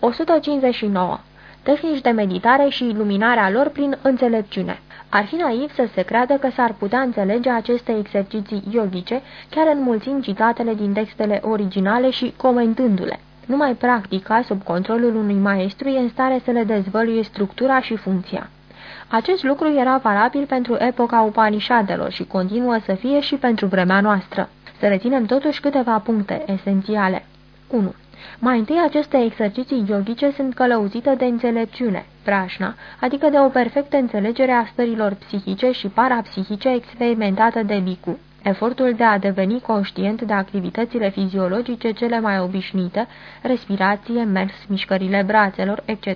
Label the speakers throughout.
Speaker 1: 159. Tehnici de meditare și iluminarea lor prin înțelepciune. Ar fi naiv să se creadă că s-ar putea înțelege aceste exerciții yogice, chiar înmulțind citatele din textele originale și comentându-le. Numai practica, sub controlul unui maestru, e în stare să le dezvăluie structura și funcția. Acest lucru era valabil pentru epoca Upanishadelor și continuă să fie și pentru vremea noastră. Să reținem totuși câteva puncte esențiale. 1. Mai întâi, aceste exerciții yogice sunt călăuzite de înțelepciune, prașna, adică de o perfectă înțelegere a stărilor psihice și parapsihice experimentate de bicu. Efortul de a deveni conștient de activitățile fiziologice cele mai obișnuite, respirație, mers, mișcările brațelor, etc.,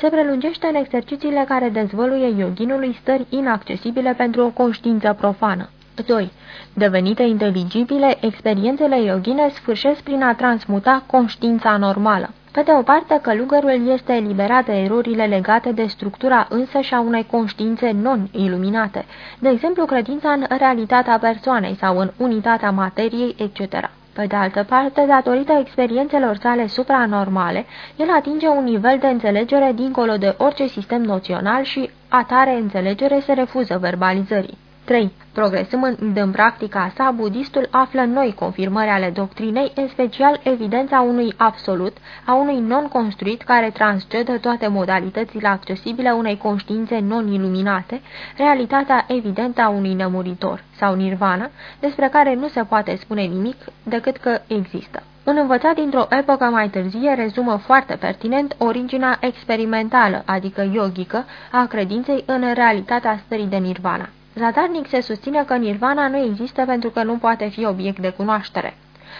Speaker 1: se prelungește în exercițiile care dezvăluie yoginului stări inaccesibile pentru o conștiință profană. 2. Devenite inteligibile, experiențele yogine sfârșesc prin a transmuta conștiința normală. Pe de o parte, călugărul este eliberat de erorile legate de structura însăși a unei conștiințe non-iluminate, de exemplu credința în realitatea persoanei sau în unitatea materiei, etc. Pe de altă parte, datorită experiențelor sale supranormale, el atinge un nivel de înțelegere dincolo de orice sistem noțional și atare înțelegere se refuză verbalizării. 3. Progresând în practica sa, budistul află noi confirmări ale doctrinei, în special evidența unui absolut, a unui non-construit care transcedă toate modalitățile accesibile unei conștiințe non-iluminate, realitatea evidentă a unui nemuritor, sau nirvana, despre care nu se poate spune nimic decât că există. Un învățat dintr-o epocă mai târzie rezumă foarte pertinent originea experimentală, adică yogică, a credinței în realitatea stării de nirvana. Zadarnic se susține că nirvana nu există pentru că nu poate fi obiect de cunoaștere.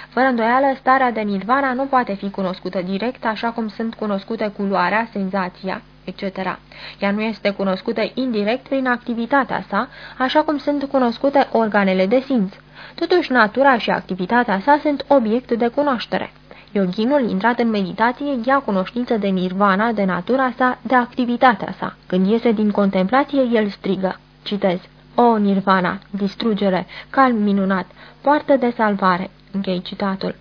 Speaker 1: Fără îndoială, starea de nirvana nu poate fi cunoscută direct, așa cum sunt cunoscute culoarea, senzația, etc. Ea nu este cunoscută indirect prin activitatea sa, așa cum sunt cunoscute organele de simț. Totuși, natura și activitatea sa sunt obiect de cunoaștere. Yoginul, intrat în meditație, ia cunoștință de nirvana, de natura sa, de activitatea sa. Când iese din contemplație, el strigă. Citez. O, nirvana, distrugere, calm minunat, poartă de salvare. Închei citatul.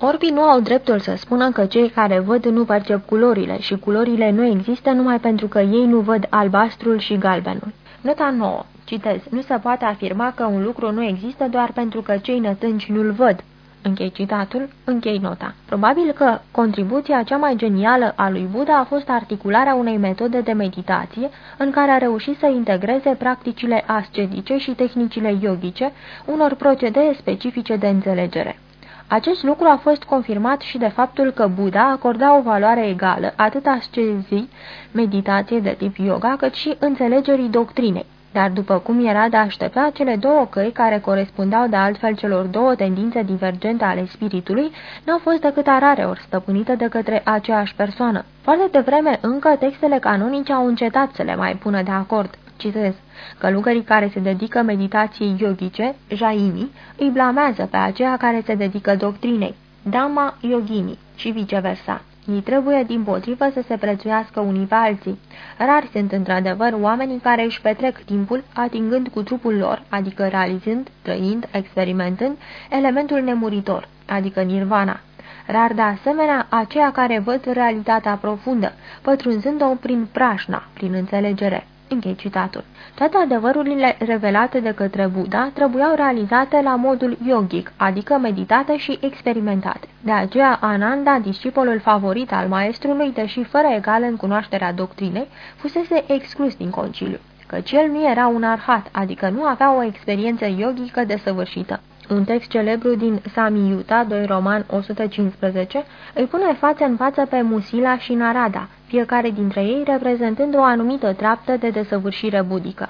Speaker 1: Orbii nu au dreptul să spună că cei care văd nu percep culorile și culorile nu există numai pentru că ei nu văd albastrul și galbenul. Nota 9. Citez. Nu se poate afirma că un lucru nu există doar pentru că cei nătânci nu-l văd. Închei citatul, închei nota. Probabil că contribuția cea mai genială a lui Buddha a fost articularea unei metode de meditație în care a reușit să integreze practicile ascetice și tehnicile yogice, unor procedee specifice de înțelegere. Acest lucru a fost confirmat și de faptul că Buddha acorda o valoare egală atât ascezii, meditație de tip yoga, cât și înțelegerii doctrinei. Dar după cum era de aștepta, cele două căi, care corespundeau de altfel celor două tendințe divergente ale spiritului, n-au fost decât rare ori stăpânite de către aceeași persoană. Foarte devreme încă textele canonice au încetat să le mai pună de acord. Citez. Călugării care se dedică meditației yogice, jaini, îi blamează pe aceia care se dedică doctrinei, dama yogini și viceversa. Ei trebuie, din potrivă, să se prețuiască unii pe alții. Rari sunt, într-adevăr, oamenii care își petrec timpul atingând cu trupul lor, adică realizând, trăind, experimentând, elementul nemuritor, adică nirvana. Rar de asemenea aceia care văd realitatea profundă, pătrunzând-o prin prașna, prin înțelegere. Închei citatul. Toate adevărurile revelate de către Buddha trebuiau realizate la modul yogic, adică meditate și experimentate. De aceea, Ananda, discipolul favorit al maestrului, deși fără egal în cunoașterea doctrinei, fusese exclus din conciliu, căci el nu era un arhat, adică nu avea o experiență yogică desăvârșită. Un text celebru din Samiyuta, 2 Roman 115, îi pune față în față pe Musila și Narada, fiecare dintre ei reprezentând o anumită treaptă de desăvârșire budică.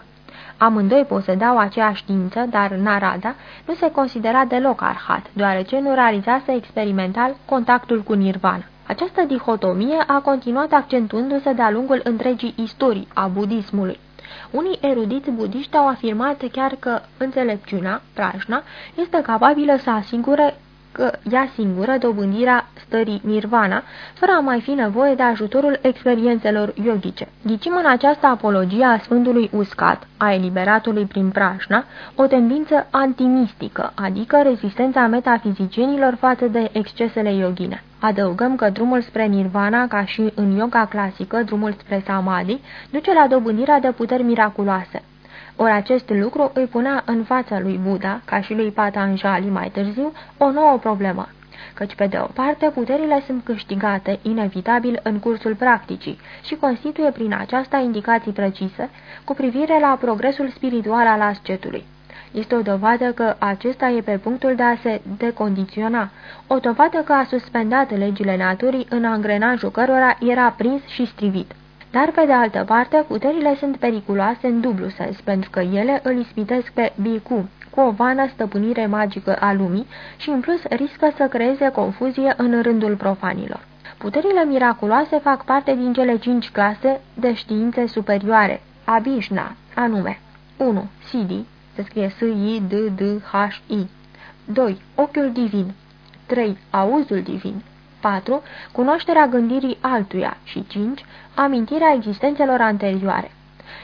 Speaker 1: Amândoi posedau aceeași știință, dar Narada nu se considera deloc arhat, deoarece nu realizase experimental contactul cu nirvana. Această dihotomie a continuat accentuându-se de-a lungul întregii istorii a budismului. Unii erudiți budiști au afirmat chiar că înțelepciunea, prajna, este capabilă să asigure că ea singură dobândirea stării nirvana, fără a mai fi nevoie de ajutorul experiențelor yogice. Ghicim în această apologie a Sfântului Uscat, a eliberatului prin prașna, o tendință antimistică, adică rezistența metafizicienilor față de excesele yogine. Adăugăm că drumul spre nirvana, ca și în yoga clasică, drumul spre samadhi, duce la dobândirea de puteri miraculoase. Ori acest lucru îi punea în fața lui Buddha, ca și lui Patanjali mai târziu, o nouă problemă. Căci, pe de o parte, puterile sunt câștigate, inevitabil, în cursul practicii și constituie prin aceasta indicații precise cu privire la progresul spiritual al ascetului. Este o dovadă că acesta e pe punctul de a se decondiționa, o dovadă că a suspendat legile naturii în angrenajul cărora era prins și strivit. Dar, pe de altă parte, puterile sunt periculoase în dublu sens, pentru că ele îl ispitesc pe Bicu, cu o vană stăpânire magică a lumii și, în plus, riscă să creeze confuzie în rândul profanilor. Puterile miraculoase fac parte din cele cinci clase de științe superioare, Abishna, anume 1. Sidi, se scrie S-I-D-D-H-I 2. Ochiul divin 3. Auzul divin 4. Cunoașterea gândirii altuia și 5. Amintirea existențelor anterioare.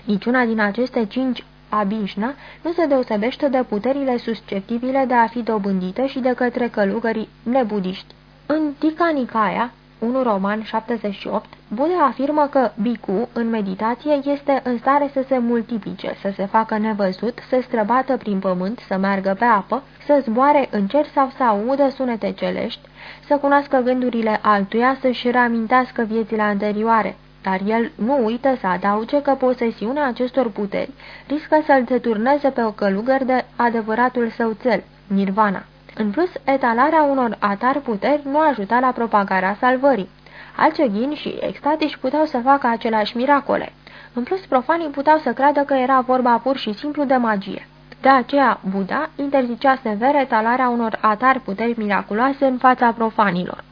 Speaker 1: Niciuna din aceste cinci abishna nu se deosebește de puterile susceptibile de a fi dobândite și de către călugării nebudiști. În Tika Nikaya, 1 Roman 78, Buddha afirmă că Bicu, în meditație, este în stare să se multiplice, să se facă nevăzut, să străbată prin pământ, să meargă pe apă, să zboare în cer sau să audă sunete celești, să cunoască gândurile altuia, să-și reamintească viețile anterioare. Dar el nu uită să adauge că posesiunea acestor puteri riscă să-l deturneze pe o călugăr de adevăratul său cel, nirvana. În plus, etalarea unor atari puteri nu ajuta la propagarea salvării. Alceghini și extatici puteau să facă aceleași miracole. În plus, profanii puteau să creadă că era vorba pur și simplu de magie. De aceea, Buddha interzicea sever etalarea unor atari puteri miraculoase în fața profanilor.